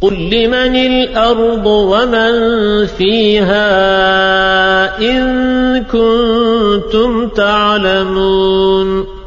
قل لمن الأرض ومن فيها إن كنتم تعلمون